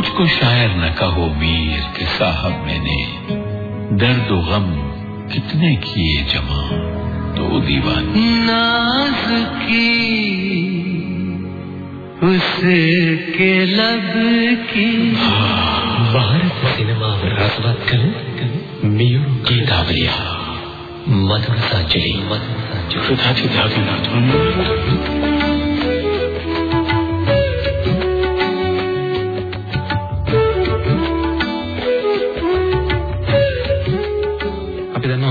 مجھ کو شاعر نہ کہو میر کے صاحب میں نے درد و غم کتنے کیے جمع تو دیوان ناز کی اس کے لب کی۔ بھارت سینما بات کریں میور کی داوریا مدرسہ چلی مدرسہ چلی خدا جی کی داغی نہ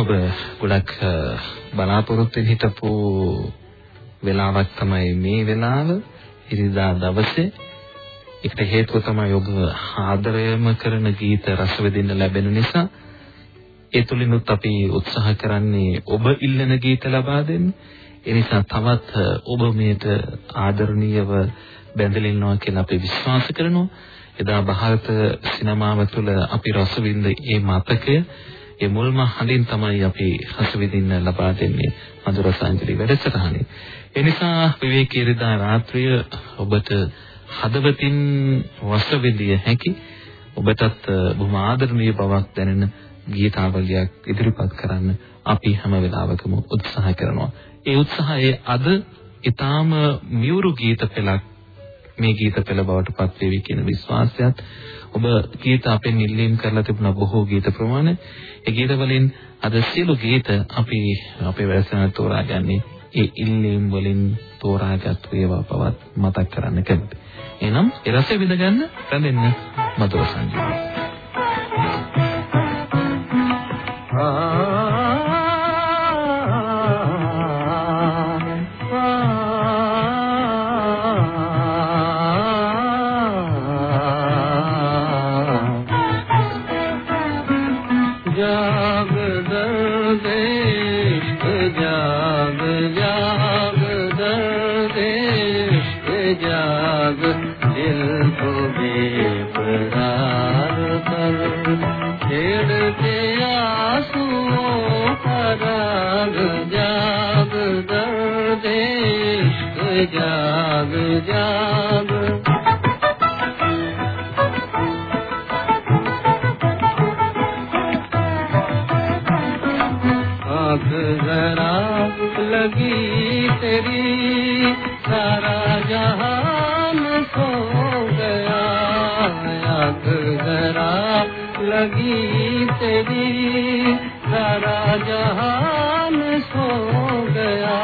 ඔබ ගොඩක් අ, බලාපොරොත්තු වෙන හිටපු වෙලාවක් තමයි මේ වෙලාව ඉරිදා දවසේ ඒකට හේතුව තමයි ඔබ ආදරයම කරන ගීත රස විඳින්න ලැබෙන නිසා ඒ තුලිනුත් අපි උත්සාහ කරන්නේ ඔබ ඉල්ලන ගීත ලබා දෙන්න. ඒ නිසා තවත් අ, ඔබ මේට ආදරණීයව බැඳලා ඉන්නවා කියලා අපි විශ්වාස කරනවා. එදා ಭಾರತ සිනමාව තුළ අපි රස විඳ ඒ මතකය ඒ මුල්ම හඳින් තමයි අපි රස විඳින්න ලබා දෙන්නේ මధుර සංජලි වැඩසටහනේ. ඒ නිසා විවේකී ඉරිදා රාත්‍රිය ඔබට හදවතින් රස විඳිය හැකි ඔබටත් අ, බොහොම ආදරණීය බවක් දැනෙන ගීතාවලියක් ඉදිරිපත් කරන්න අපි හැම වෙලාවකම උත්සාහ කරනවා. ඒ උත්සාහයේ අද ඊටාම මියුරු ගීත පෙළක් මේ ගීත පෙළ බවට පත් වේවි කියන විශ්වාසයත් ඔබ ගීත අපෙන් ඉල්ලීම් කරලා තිබුණ බොහෝ ගීත ප්‍රමාණ ඒ ගීත වලින් අද සියලු ගීත අපි අපේ වැඩසටහන තෝරාගන්නේ ඒ ඉල්ලීම් වලින් තෝරාගත් ඒවා බවත් මතක් කරන්න කැමති. එහෙනම් ඒ රසය විඳ ගන්න රැඳෙන්න මధుර සංජීවනි. تیری سارا سو گیا،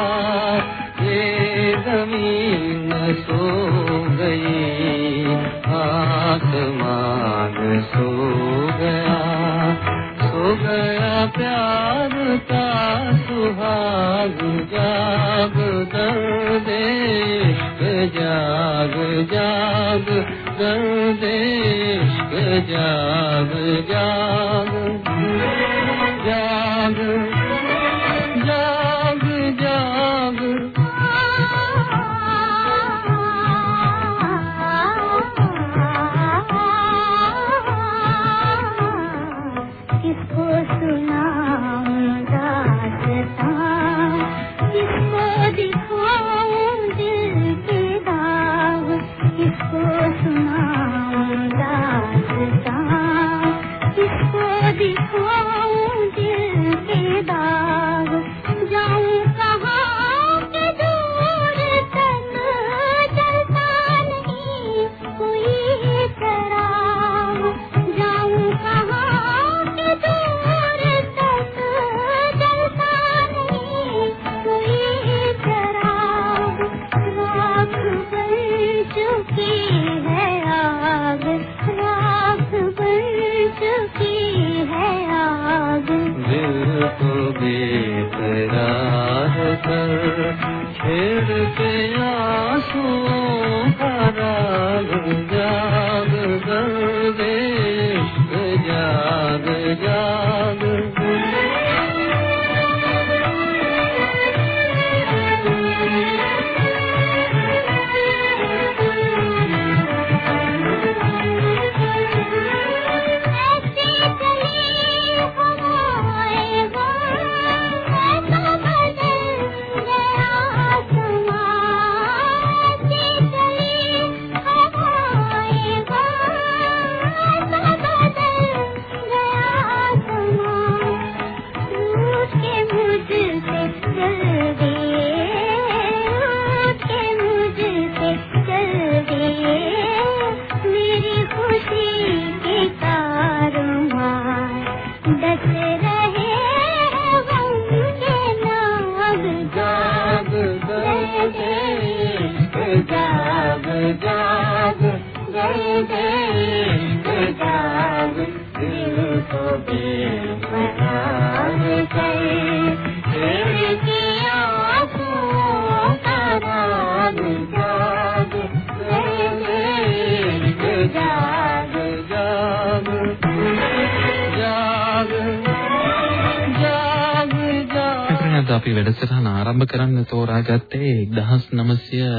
یہ زمین سو گئی، آسمان سو گیا۔ سو گیا پیار کا سہاگ، جاگ درد جاگ جاگ درد جاگ جاگ۔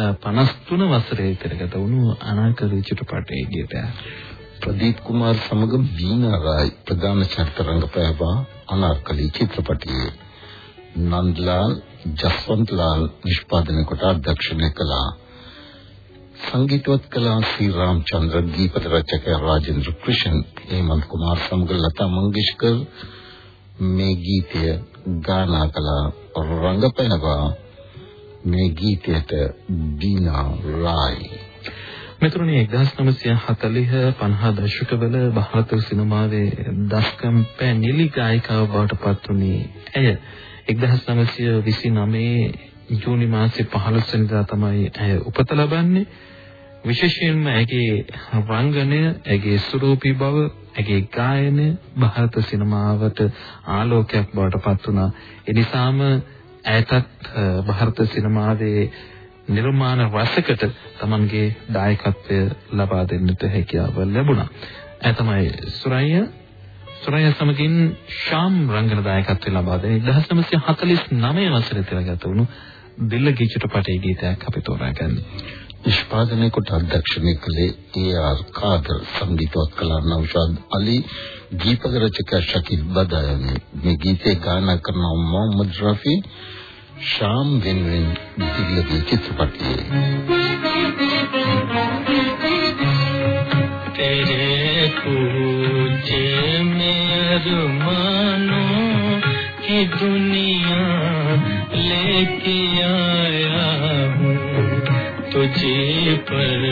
1953 වසරේ තිරගත වුණු අනාකරු චිත්‍රපටයේ ගීතයක්. ප්‍රදීප් කුමාර් සමග බීනා රායි ප්‍රධාන චරිත රංගපෑවා අනාර්කලි චිත්‍රපටයේ නන්දලාල් ජස්වන්තලාල් නිෂ්පාදනය කොට අධ්‍යක්ෂණය කළා. සංගීතවත් කලා ශ්‍රී රාමචන්ද්‍ර දීපත රචකයා රාජේන්ද්‍ර ක්‍රිෂන් හේමන්ත් කුමාර් සමග ලතා මංගেশකර්. මේ ගීතය ගායනා කළා රංගපෑවා මේ ගීතයට බීනා රායි මෙතුණේ 1940 50 දශකවල ಭಾರತ සිනමාවේ දස්කම් පැනිලි ගායිකාව බවට පත් වුණේ ඇය 1929 ජූනි මාසයේ 15 වෙනිදා තමයි ඇය උපත ලබන්නේ විශේෂයෙන්ම ඇගේ රංගනය ඇගේ ස්වරූපී බව ඇගේ ගායනය ಭಾರತ සිනමාවට ආලෝකයක් බවට පත් වුණා ඒ නිසාම ඇයටත් ಭಾರತ සිනමාවේ නිර්මාණ රසකට Tamanගේ දායකත්වය ලබා දෙන්නට හැකියාව ලැබුණා. ඒ තමයි සුරයිය සුරයිය සමගින් ශාම් රංගන දායකත්වය ලබා දෙන 1949 වසරේ තිරගත වුණු දිල්ලගේ චිත්‍රපටයේ ගීතයක් අපි තෝරාගන්නේ. නිෂ්පාදනය කොට අධ්‍යක්ෂණය කළේ ඒ.ආර්. කාදර් සංගීතවත් කලා නෞෂාද් අලි گیتک رچ کر شکیل بدائے نے گیتے گانا کرنا محمد رفیع شام دن کے چتر پتی مانو کی دنیا لے کے آیا تجھے پر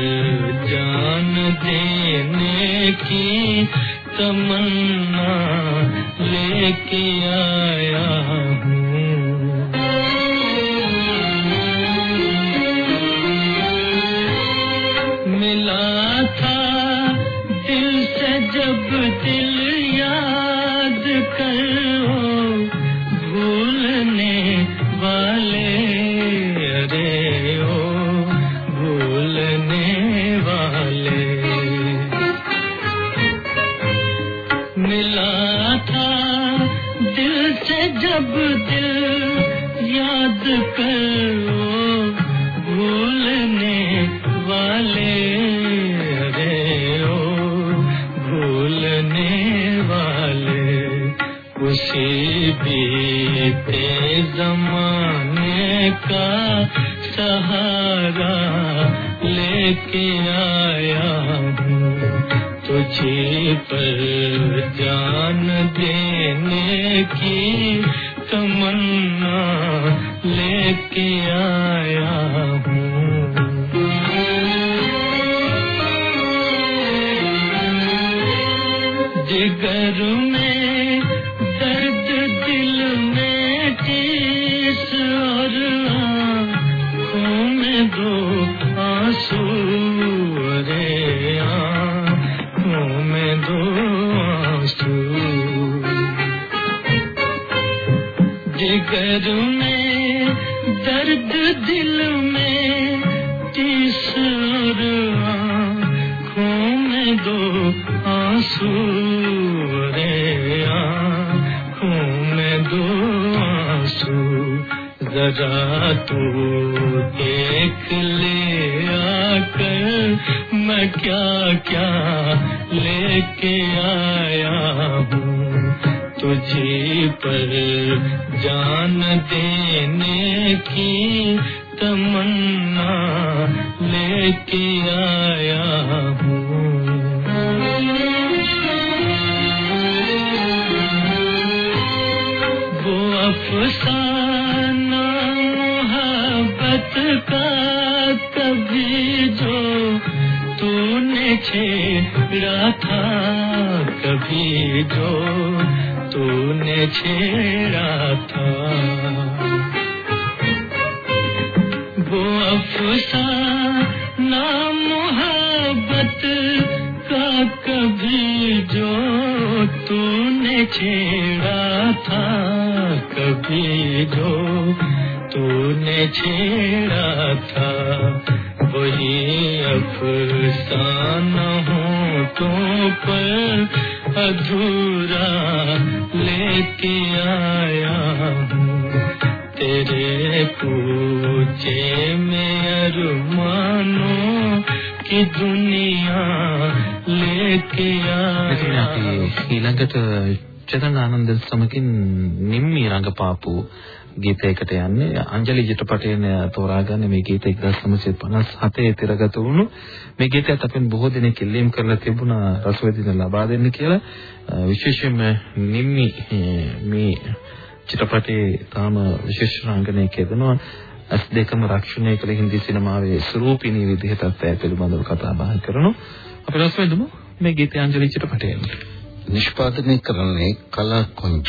جان دینے کی تمنا لے کے آیا Yeah. چھیڑا تھا، کبھی جو تو نے وہی افسانہ ہوں تو پر، ادھورا لے آیا تیرے پوچھے දුනියා ලේකියා ඊළඟට චේතන ආනන්ද සමගින් නිම්මි රඟපාපු ගීතයකට යන්නේ. අංජලි චිත්‍රපටයෙන් තෝරාගන්න මේ ගීත 1957 තිරගත වුණු. මේ ගීතයත් අපෙන් බොහෝ දෙනෙක් ඉල්ලීම් කරලා තිබුණා රසවිඳින ලබා දෙන්න කියලා. විශේෂයෙන්ම නිම්මි මේ චිත්‍රපටයේ තාම විශේෂ රංගනයක යෙදෙනවා. ඇස් දෙකම රක්ෂණය කළ හින්දි සිනමාවේ ස්වරූපිනී විදිහටත් ඇය පිළිබඳව කතා බහ කරනු. අපි රස වෙදුමු මේ ගීතාංජලි චිත්‍රපටයෙන් නිෂ්පාදනය කරන්නේ කලා කුංජ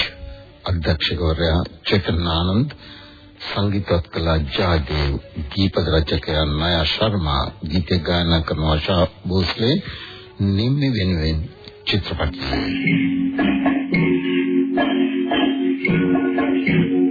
අධ්‍යක්ෂකවරයා චේතන ආනන්ද සංගීතවත් කළා ජාදේව් ගීපද රචකයා නයා ශර්මා ගීත ගායනා කරන ආශා භෝස්ලේ නිම්මි වෙනුවෙන් චිත්‍රපටය. Thank you.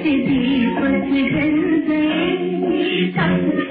这地方是人最挤上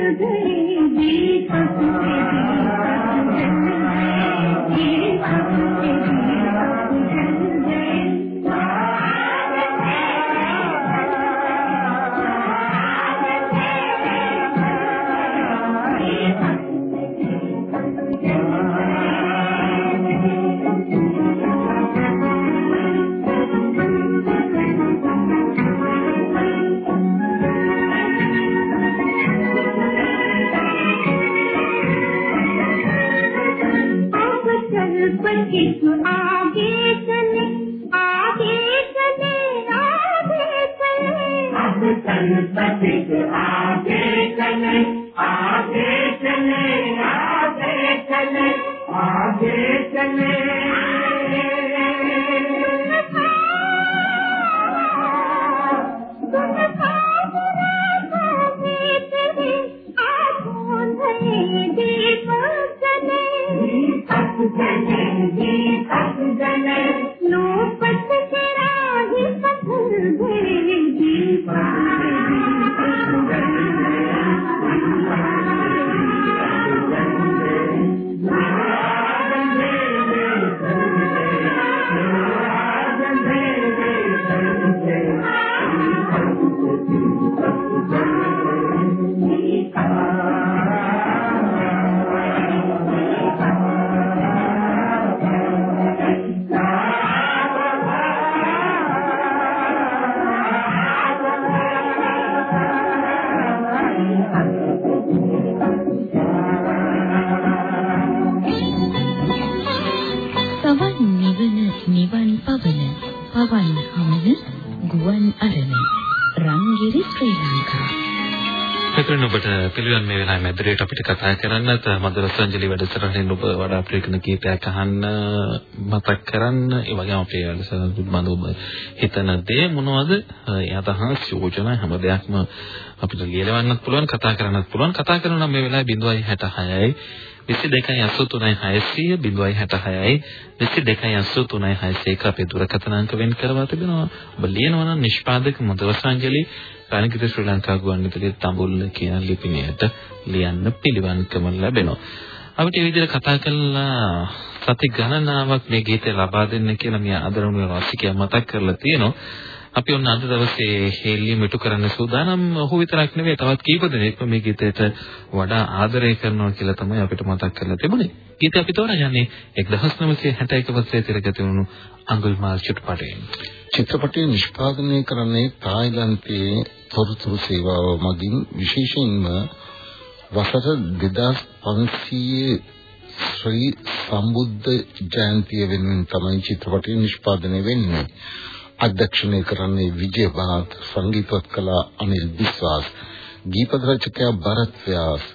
बदल गए दीपक Aunque se me පිළිවන් මේ වෙලාවේ මැදිරියට අපිට කතා කරන්නත් මధుර සංජලි වැඩසටහනෙන් ඔබ වඩා ප්‍රේකන කීපයක් අහන්න මතක් කරන්න. ඒ වගේම අපේ වැඩසටහන පිළිබඳව ඔබ හිතන දේ මොනවද? ඒ අදහස් යෝජනා හැම දෙයක්ම අපිට ලියලවන්නත් පුළුවන් කතා කරන්නත් පුළුවන් කතා කරනවා නම් මේ වෙලාවේ 0.66යි 22.83 600 0.66යි 22.83 අපේ දුරකථන අංක වෙන් කරවා තිබෙනවා. ඔබ ලියනවා නම් නිෂ්පාදක මුදවසංජලි රණකිත ශ්‍රී ලංකා ගුවන්විදුලියේ තඹුල්ල කියන ලිපිණයට ලියන්න පිළිවන්කම ලැබෙනවා. අපිට මේ විදිහට කතා කළා සති ගණනාවක් මේ ගීතය ලබා දෙන්න කියලා මේ ආදරණීය රසිකයා මතක් කරලා තියෙනවා. අපි ඔන්න අද දවසේ හෙල්ලිය මිටු කරන්න සූදානම්. ඔහු විතරක් නෙවෙයි තවත් කීප දෙනෙක් මේ ගීතයට වඩා ආදරය කරනවා කියලා තමයි අපිට මතක් කරලා තිබුණේ. ගීතය අපි තෝරාගන්නේ 1961 වසරේ තිරගත වුණු අඟුල්මාල් චිත්‍රපටයෙන්. චිත්‍රපටය නිෂ්පාදනය කරන්නේ තායිලන්තයේ තොරතුරු සේවාව මගින් විශේෂයෙන්ම වසර 2500 ශ්‍රී සම්බුද්ධ ජයන්තිය වෙනුවෙන් තමයි චිත්‍රපටය නිෂ්පාදනය වෙන්නේ. අධ්‍යක්ෂණය කරන්නේ විජයවන්ත සංගීතවත් කලා අනිල් විශ්වාස් ගීපද රචකයා භරත් ව්‍යාස්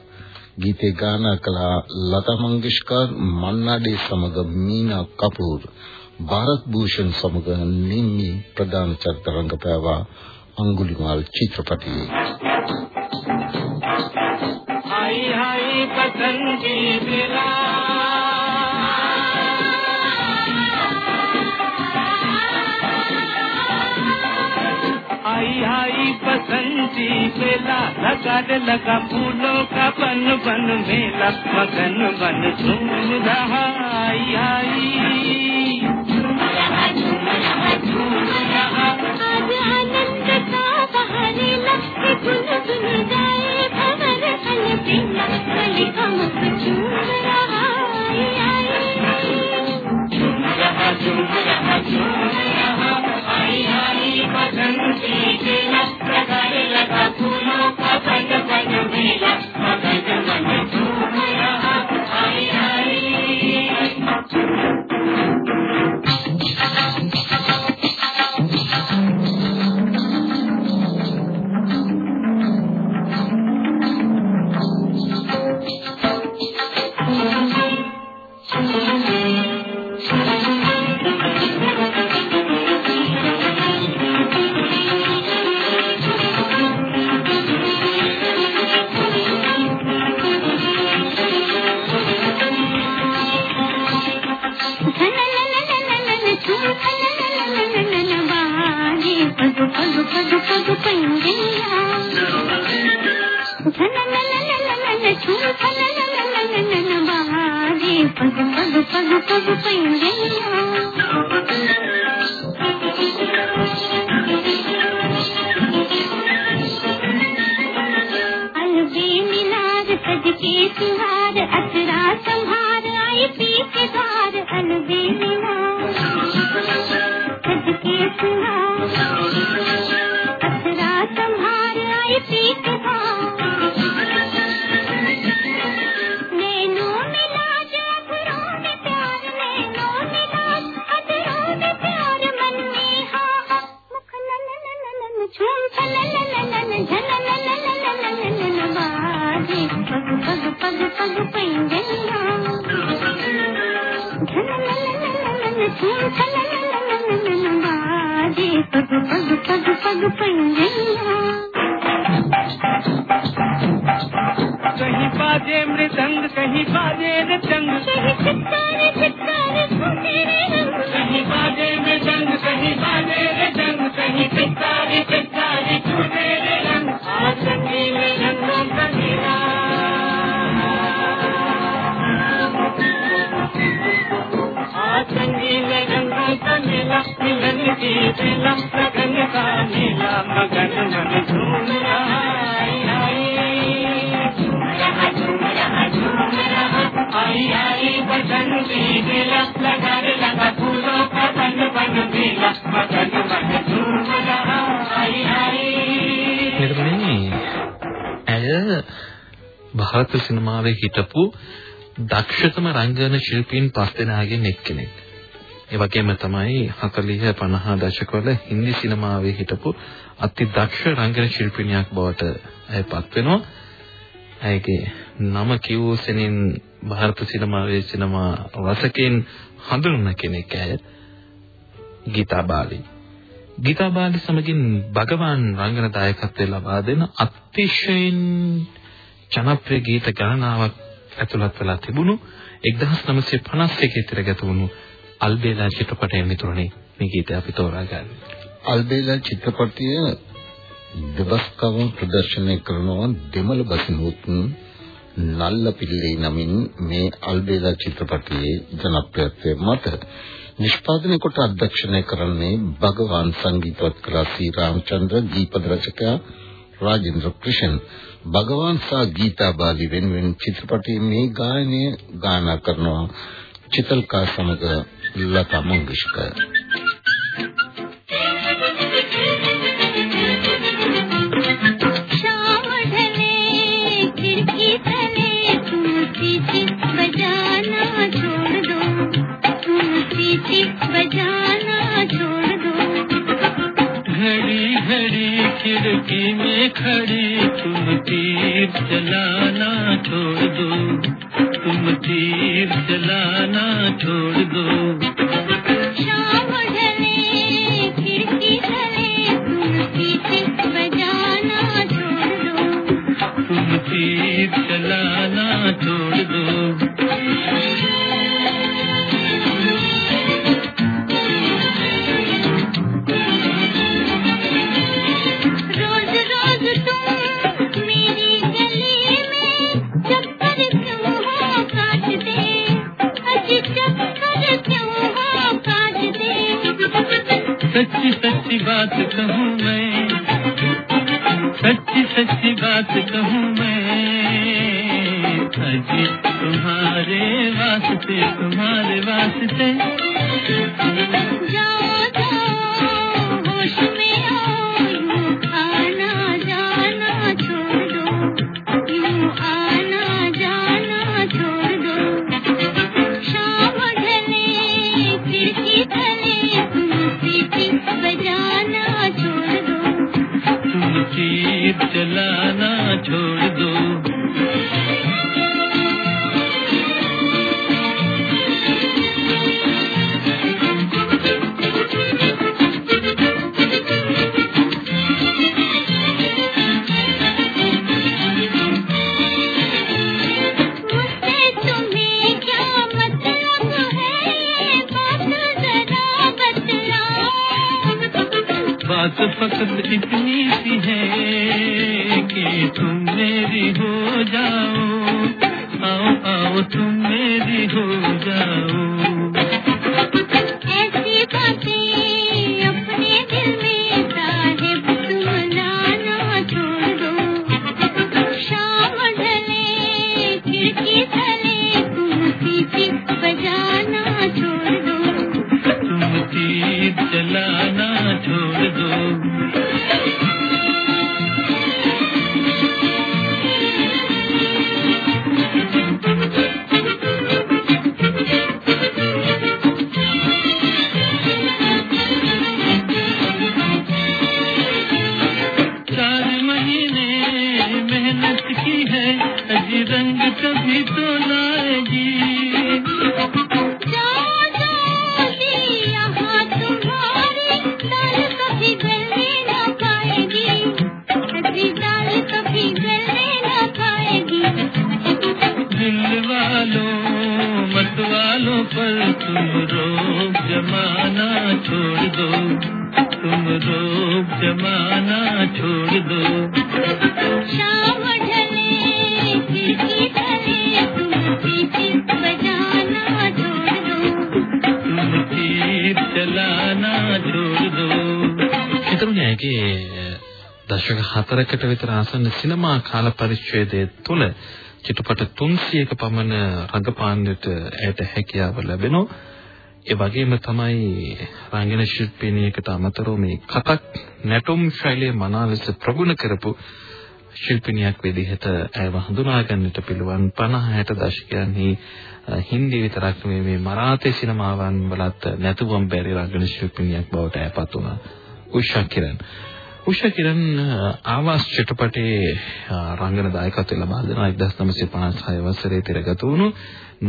ගීතේ ගානා කලා ලතා මංගেশකර් මන්නාඩේ සමග මීනා කපූර් ಭಾರತ್ භූෂන් සමග නිම්මි ප්‍රධාන චරිත රංගපෑවා අඟුලිමාල් චිත්‍රපටයේ. හයි හයි පතන්ගේ බිලා بسنتی میلا لگانے لگا پھولوں کا بن بن میلا مگن بن جھوم رہا آئی آئی جھوم Thank you. پگ پنجیا کہیں باجے مرتنگ کہیں باجے ಭಾರತ සිනමාවේ හිටපු දක්ෂතම රංගන ශිල්පීන් පස් දෙනාගෙන් එක්කෙනෙක්. ඒ වගේම තමයි 40 50 දශකවල හින්දි සිනමාවේ හිටපු අති දක්ෂ රංගන ශිල්පිනියක් බවට ඇයපත් වෙනවා. ඇයගේ නම කියවූ සෙනින් ಭಾರತ සිනමාවේ සිනමා රසකෙන් හඳුන්වන කෙනෙක් ඇය ගීතා බාලි. ගීතා බාලි සමගින් භගවාන් රංගන දායකත්වය ලබා දෙන අතිශයින් ජනප්‍රිය ගීත ගණනාවක් ඇතුළත් වෙලා තිබුණු 1951 තිරගත වුණු අල්බේලා චිත්‍රපටයෙන් මිතුරුනේ මේ ගීතය අපි තෝරාගන්නේ. අල්බේලා චිත්‍රපටය දවස්කව ප්‍රදර්ශනය කරනවා දෙමළ බසිනුත් නල්ල පිල්ලේ නමින් මේ අල්බේලා චිත්‍රපටයේ ජනප්‍රියත්වය මත නිෂ්පාදනය කොට අධ්‍යක්ෂණය කරන්නේ භගවාන් සංගීතවත් කලා සී රාමචන්ද්‍ර දීපද රචකයා රාජේන්ද්‍ර ක්‍රිෂන් භගවාන් සහ ගීතා බාලි වෙනුවෙන් චිත්‍රපටයේ මේ ගායනය ගායනා කරනවා චිතල්කා සමග ලතා මංගেশකර්. खड़ी तुम तीर चलाना छोड़ दो। तुम तीर चलाना छोड़ दो سچی سچی بات کہوں میں؟ سچی سچی بات کہوں میں؟ اجی تمہارے واسطے تمہارے واسطے۔ දශක 4කට විතර ආසන්න සිනමා කාල පරිච්ඡේදය තුළ චිත්‍රපට 300ක පමණ රඟපාන්නට ඇයට හැකියාව ලැබෙනවා. ඒ වගේම තමයි රංගන ශිල්පිනියකට අමතරව මේ කතක් නැටුම් ශෛලිය මනා ලෙස ප්‍රගුණ කරපු ශිල්පිනියක් විදිහට ඇයව හඳුනා ගන්නට පිළිවන් 50 60 දශකයන්හි අ, හින්දි විතරක් නෙමෙයි මේ මරාතේ සිනමාවන් වලත් නැතුවම් බැරි රංගන ශිල්පිනියක් බවට ඇයපත් වුණා. උෂා කිරන් උෂා කිරන් ආවාස් චිත්‍රපටයේ අ, රංගන දායකත්වය ලබා දෙන 1956 වසරේ තිරගත වුණු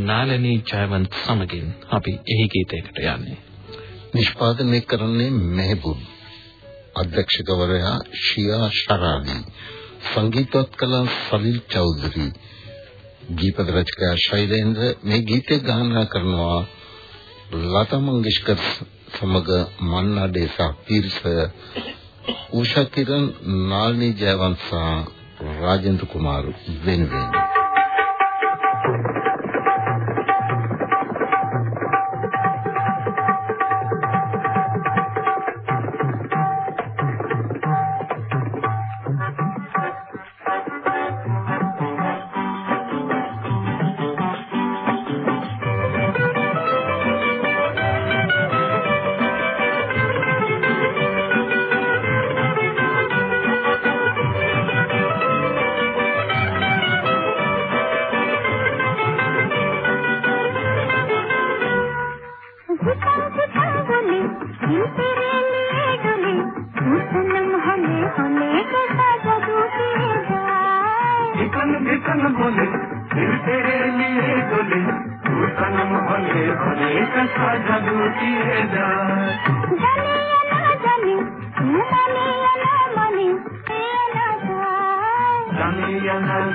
නාලනී ජයවන්ත සමගින් අපි එහි ගීතයකට යන්නේ. නිෂ්පාදනය කරන්නේ මෙහබුබ් අධ්‍යක්ෂකවරයා ෂියා ශරානි සංගීතවත් කලා සලිල් චෞධරි. ගීපද රචකයා ශෛලේන්ද්‍ර. මේ ගීතය ගායනා කරනවා ලතා මංගেশකර් සමග මන්නා දේසා පීර්ස උෂා කිරන් නාල්නී ජයවන්ත සහ රාජේන්ද්‍ර කුමාර් වෙනුවෙන්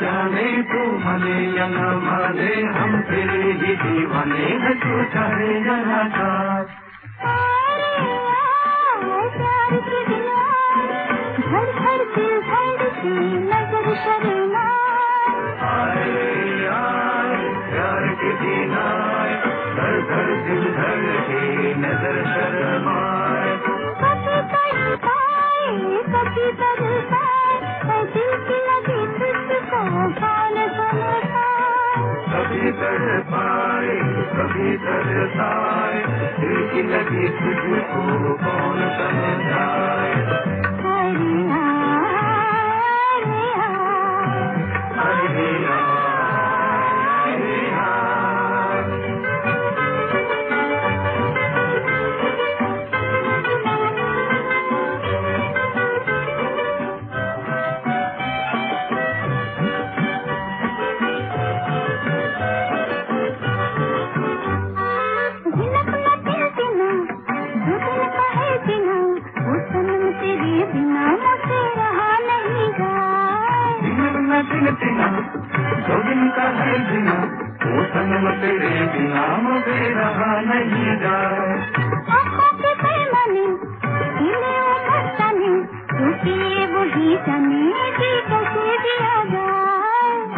جانے تو منے ہم پھر ہی دیوانے تو چاہے جنا کا نظر شرمائے کبھی کر پائے کبھی کر پائے دل کی لگی تجھ کو خان سمجھا کبھی کر پائے کبھی کر پائے دل کی لگی تجھ کو کون سمجھائے؟ ہری ہری ہری ہری نام تیرے بنا مجھے رہا نہیں جا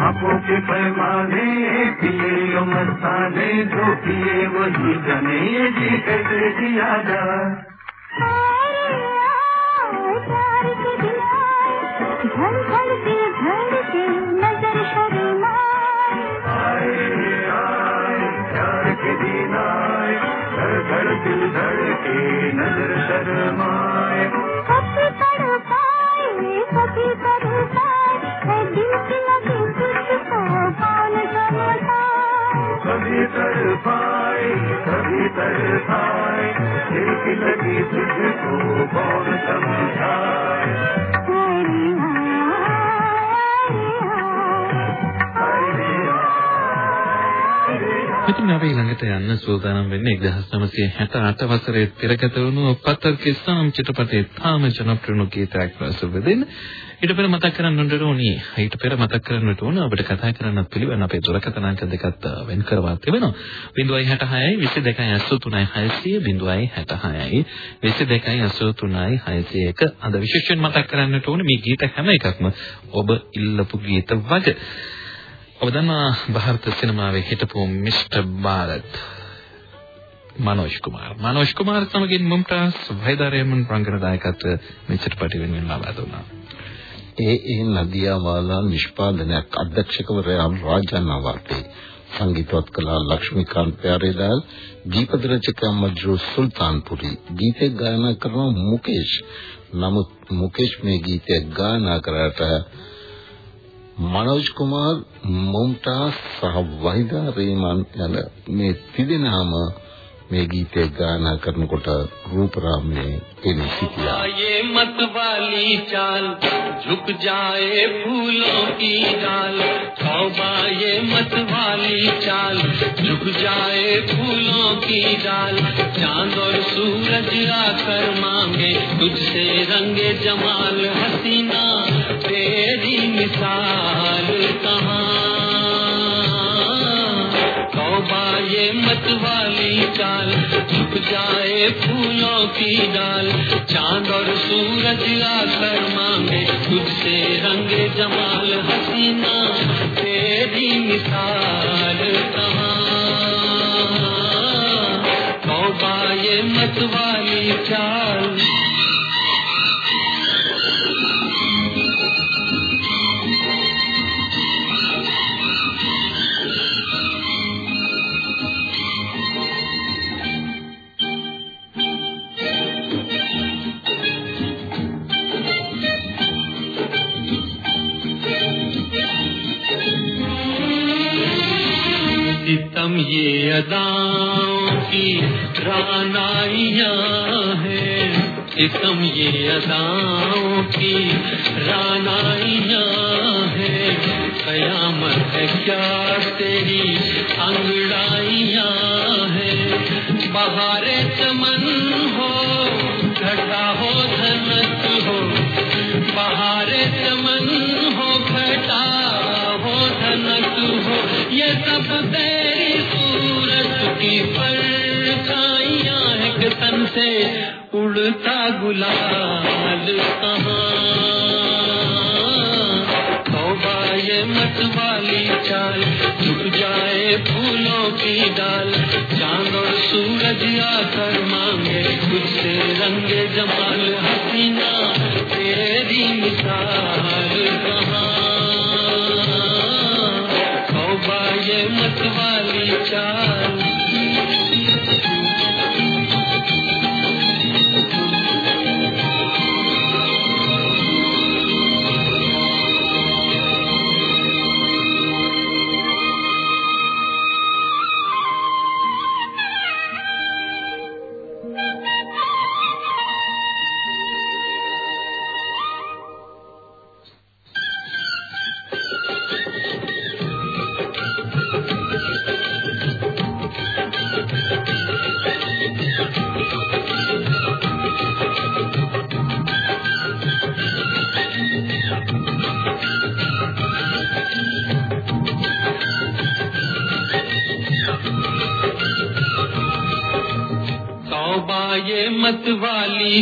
آپوں کے پیمانے پیے مستانے جو پیے وہی جنے جی کیسے دیا جا نظر شرمائے کبھی پڑھ پائے کبھی پڑھ دل کی لگی کبھی تر پائے کبھی تر پائے دل کی لگی تجھ کو پال سمتا පින්වතුනි අපි ළඟට යන්න සූදානම් වෙන්නේ 1968 වසරේ තිරගත වුණු පතර කිස්සම් චිත්‍රපටයේ තාම ජනප්‍රියුණු ගීතයක් රසවිඳින. ඊට පෙර මතක් කරන්නට ඕනි. ඊට පෙර මතක් කරන්නට ඕන අපිට කතා කරන්න පිළිවන් අපේ දුරකථන අංක දෙකත් වෙන් කරවා තිබෙනවා. 066යි 22 83600 066යි 22 83600 අද විශේෂයෙන් මතක් කරන්නට ඕන මේ ගීත හැම එකක්ම ඔබ ඉල්ලපු ගීත වගේ. ඔබ දන්නවා ಭಾರತ සිනමාවේ හිටපු මිස්ටර් ಭಾರತ್ මනෝජ් කුමාර් මනෝජ් කුමාර් සමගින් මුම්තාස් වෛදාරයමන් රංගන දායකත්ව මේ චිත්‍රපටය වෙනුවෙන් ලබා දුන්නා. ඒ ඒ නදියා වාලා නිෂ්පාදනයක් අධ්‍යක්ෂකවරයා රාජානා වාර්තේ සංගීතවත් කලා ලක්ෂ්මීකාන්ත ප්‍යාරේලාල් දීපද රචකයා මජ්රු සුල්තාන්පුරි ගීතය ගායනා කරන මුකේෂ් නමුත් මුකේෂ් මේ ගීතය ගායනා කරාට මනෝජ් කුමාර් මුම්තාස් සහ වහිදා රේමන් යන මේ තිදෙනාම මේ ගීතය ගායනා කරනකොට රූපරාමයේ පෙනී සිටියා. ये मत वाली चाल झुक जाए फूलों की डाल तौबा ये मत वाली चाल झुक जाए फूलों की डाल चांद और सूरज आकर मांगे तुझसे रंगे जमाल हसीना مثال کہاں؟ توبہ یہ مت والی چال جھک جائے پھولوں کی ڈال۔ چاند اور سورج لا کر مانگے خود سے رنگ جمال حسینہ۔ تیری مثال کہاں؟ توبہ یہ مت والی چال۔ اداؤں کی رانائیاں ہیں۔ اسم یہ اداؤں کی رانائیاں ہیں۔ قیامت ہے کیا تیری انگڑائیاں ہیں۔ بہار چمن ہو، گھٹا ہو دھنت ہو۔ بہار چمن ہو، گھٹا ہو دھنت ہو۔ یہ سب دے سے اڑتا گلال یہ مت والی چال جھک جائے پھولوں کی ڈال۔ چاند اور سورج آ کر مانگے، خود سے رنگ جمال حسینہ، تیری مثال کہاں؟ یہ مت والی چال۔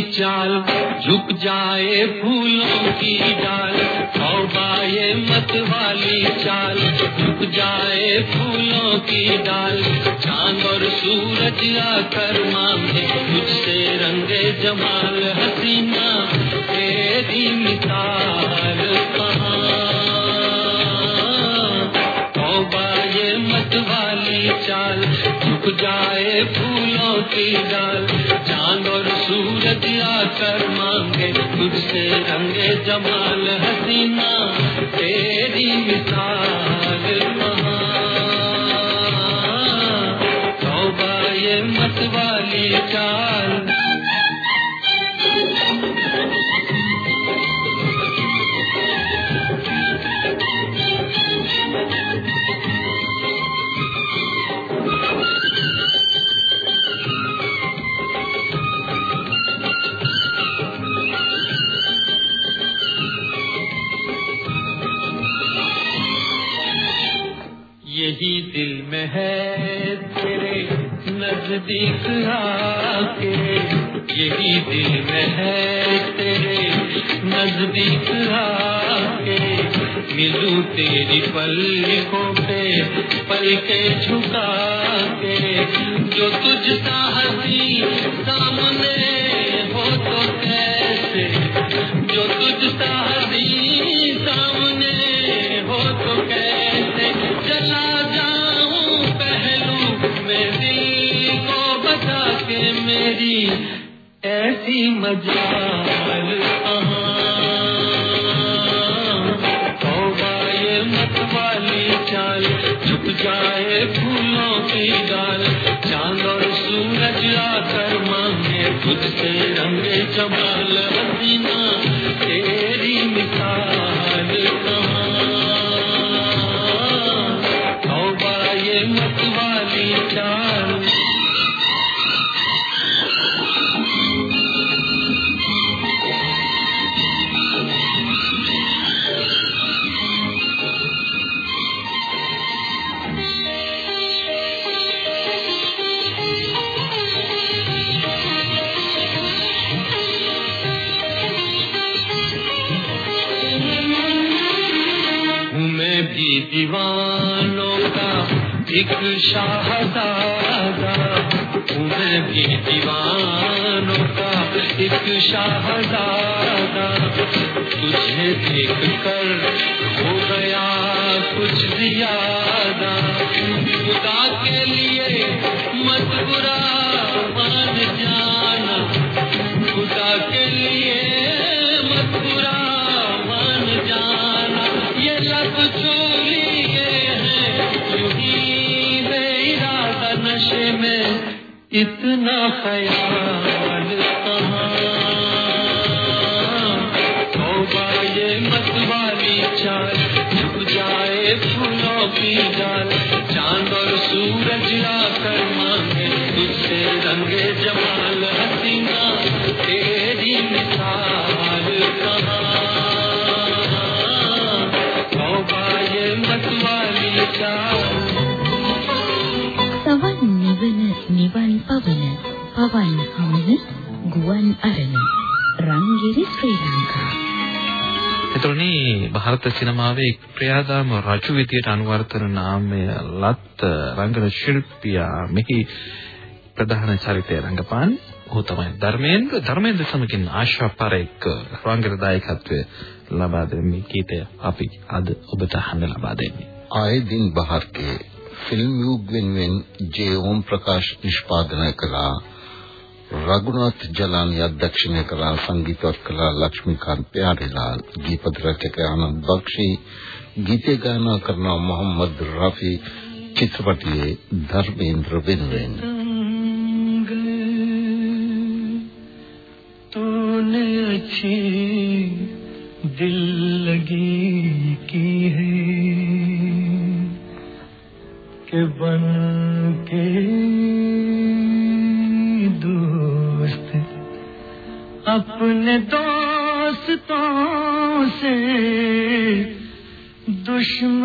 چال، جھک جائے پھولوں کی ڈال توبہ مت والی چال، جھک جائے پھولوں کی ڈال۔ چاند اور سورج آ کر مانگے مجھ سے رنگ جمال، حسینہ تیری مثال کہاں توبہ مت والی چال چھپ جائے پھولوں کی ڈال۔ چاند اور سورج آ کر مانگے، تجھ سے رنگ جمال حسینہ، تیری مثال مہاں توبہ یہ مت والی کا ایک شاہزادہ، انہیں بھی دیوانوں کا ایک شاہزادہ۔ تجھے دیکھ کر ہو گیا کچھ زیادہ۔ خدا کے لیے مت برا اپنا خیال کہاں؟ یہ مت والی چال جھک جائے پھولوں کی ڈال چاند اور سورج آ کر مانگے تجھ سے رنگے جما පින්තුනේ ಭಾರತ සිනමාවේ ප්‍රියාදාම රජු විදියට අනුවර්තන නාමය ලත් රංගන ශිල්පියා මෙහි ප්‍රධාන චරිතය රංගපාන. ඔහු තමයි ධර්මේන්ද්‍ර. ධර්මේන්ද්‍ර සමගින් ආශා පරේක් රංගන දායකත්වය ලබා දෙන මේ ගීතය අපි අද ඔබට අහන්න ලබා දෙන්නේ. ආයේ දින් බහර්කේ ෆිල්ම් යුග් වෙනුවෙන් ජේ ඕම් ප්‍රකාශ් නිෂ්පාදනය කළා. රඝුනාත් ජලානි අධ්‍යක්ෂණය කළා සංගීතවත් කළා ලක්ෂ්මීකාන්ත ප්‍යාරිලාල් දීපද රචක ආනන්ද බක්ෂි ගීතය ගායනා කරන මොහම්මද් රෆි චිත්‍රපටයේ ධර්මේන්ද්‍ර වෙනුවෙන්. तूने अच्छी Krishna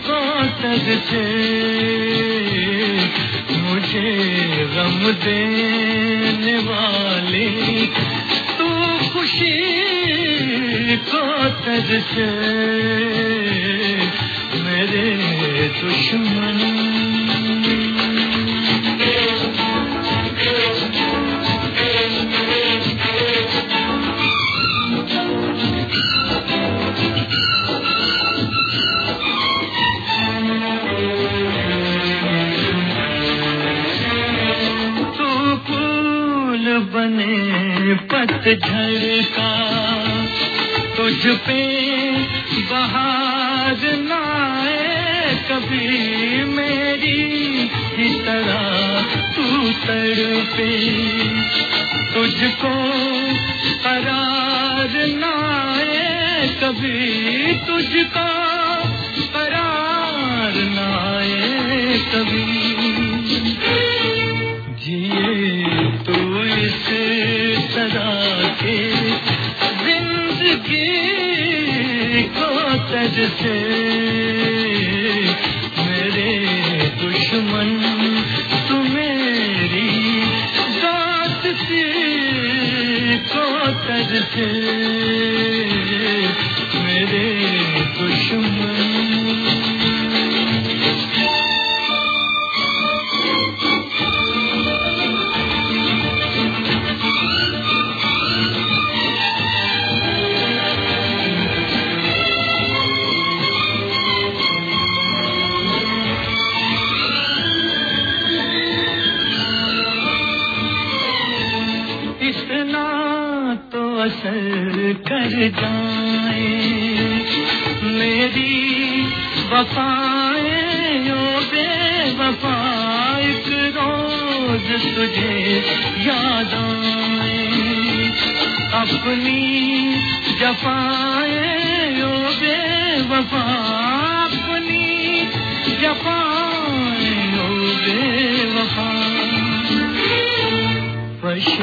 تج سے مجھے غم دینے والی تو خوشی کانٹک سے میرے دشمن جھڑ کا تجھ پہ بہار نہ آئے کبھی میری ہی طرح تو تر پہ۔ تجھ کو قرار نہ آئے کبھی تجھ کا، قرار نہ آئے کبھی۔ کو کاج سے میرے دشمن تو میری ذات سے کاج سے میرے دشمن جائیں۔ میری وفائیں بے وفا، ایک روز تجھے یاد آئیں۔ اپنی جفائیں بے وفا، اپنی جفائیں بے وفا۔ پش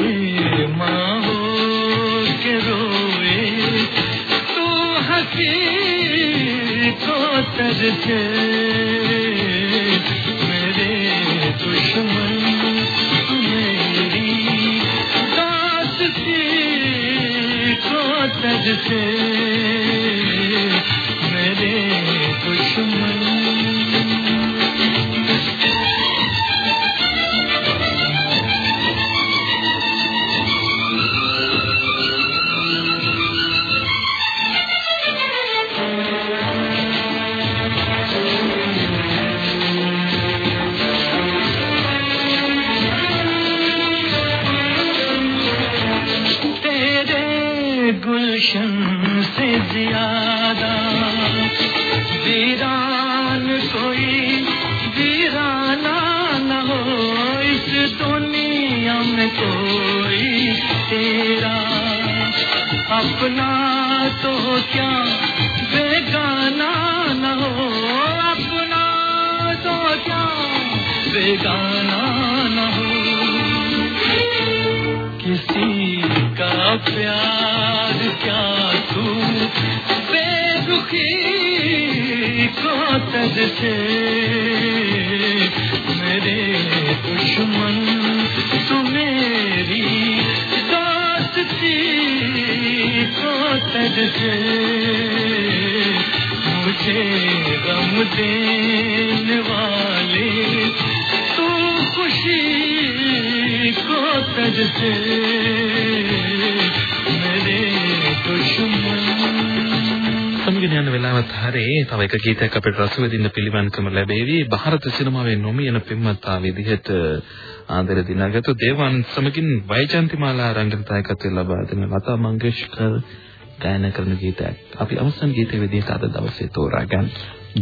ترسے میرے دشمن میری داستی کو ترسے میرے دشمن اپنا تو کیا بیگانہ نہ ہو؟ اپنا تو کیا بیگانہ نہ ہو؟ کسی کا پیار کیا تو بے رخی کو تج سے میرے دشمن تو میری मेरी दोस्ती को तजसे मुझे गम देने वाले तू खुशी को तजसे मेरे दुश्मन සමගින යන වෙලාවත් හරේ තව එක ගීතයක් අපිට රස විඳින්න පිළිවන්කම ලැබෙවි. ಭಾರತ සිනමාවේ නොමියන පින්වත්තා විදිහට ආදර දිනාගත්තු දේවාන් සමගින් වෛජන්තිමාලා රංගන දායකත්වය ලබා දෙන ලතා මංගেশකර් ගායන කරන ගීතයක්. අපි අවසන් ගීතයේ විදිහට අද දවසේ තෝරා ගන්න.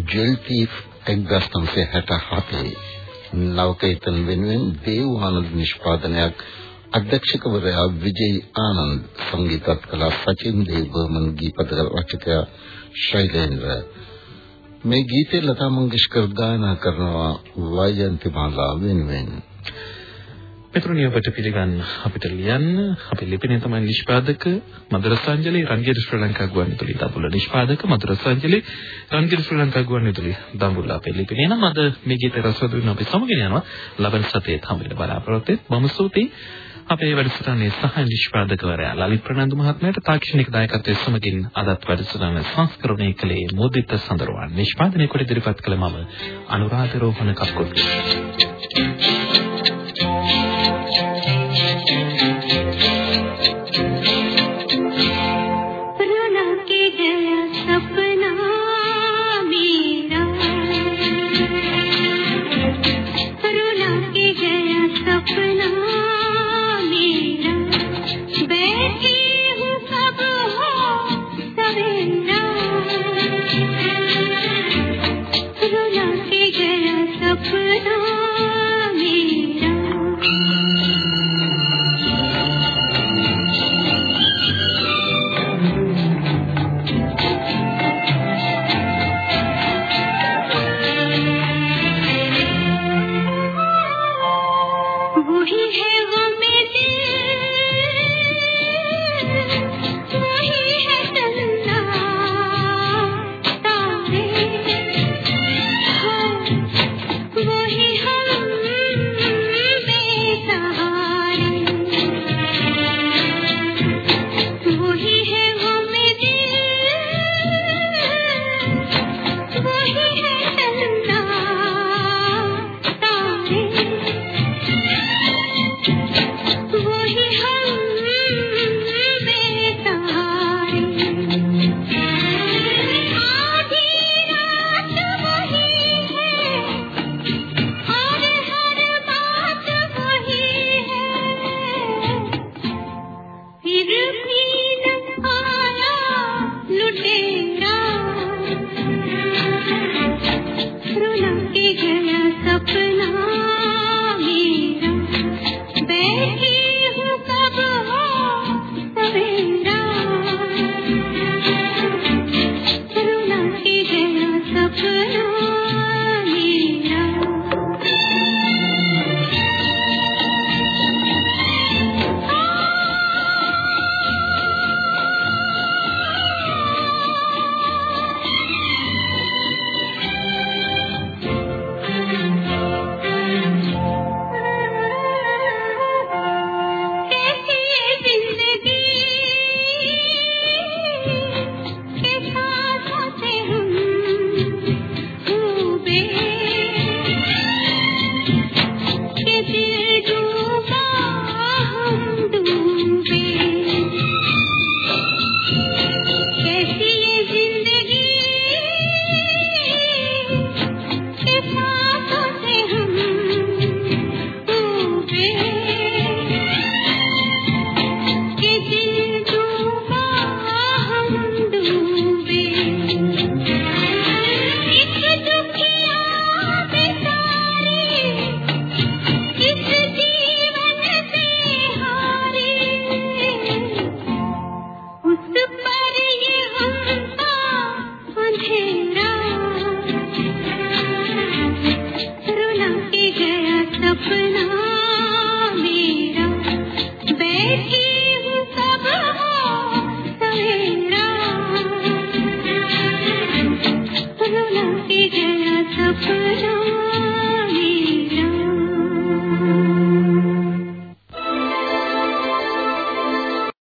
ජෙල්ටීෆ් 1967 නවකීතන වෙනුවෙන් දේව් ආනන්ද නිෂ්පාදනයක් අධ්‍යක්ෂකවරයා විජේ ආනන්ද සංගීතත් කලා සචින් දේව බර්මන් ගීපද රචකයා ශෛලේන්ද්‍ර මේ ගීතය ලතා මංගেশකර් ගායනා කරනවා වෛජන්තිමාලා වෙනුවෙන් මෙතුණිය ඔබට පිළිගන්න අපිට ලියන්න අපේ ලිපිනේ තමයි නිෂ්පාදක මදුරසංජලේ රංගිර ශ්‍රී ලංකා ගුවන්විදුලි දඹුල්ල නිෂ්පාදක මදුරසංජලේ රංගිර ශ්‍රී ලංකා ගුවන්විදුලි දඹුල්ල අපේ ලිපිනේ නම් අද මේ ගීත රසවිඳින්න අපි සමගින යනවා. ලබන සතියේ තමයි බලාපොරොත්තු මම ස්තුතියි අපේ වැඩසටහනේ සහ නිෂ්පාදකවරයා ලලිත් ප්‍රනන්දු මහත්මයාට තාක්ෂණික දායකත්වයේ සමගින් අදත් වැඩසටහන සංස්කරණය කළේ මොදිත සඳරුවන් නිෂ්පාදනය කොට ඉදිරිපත් කළ මම අනුරාධ රෝහණ කප්පුත් Thank you.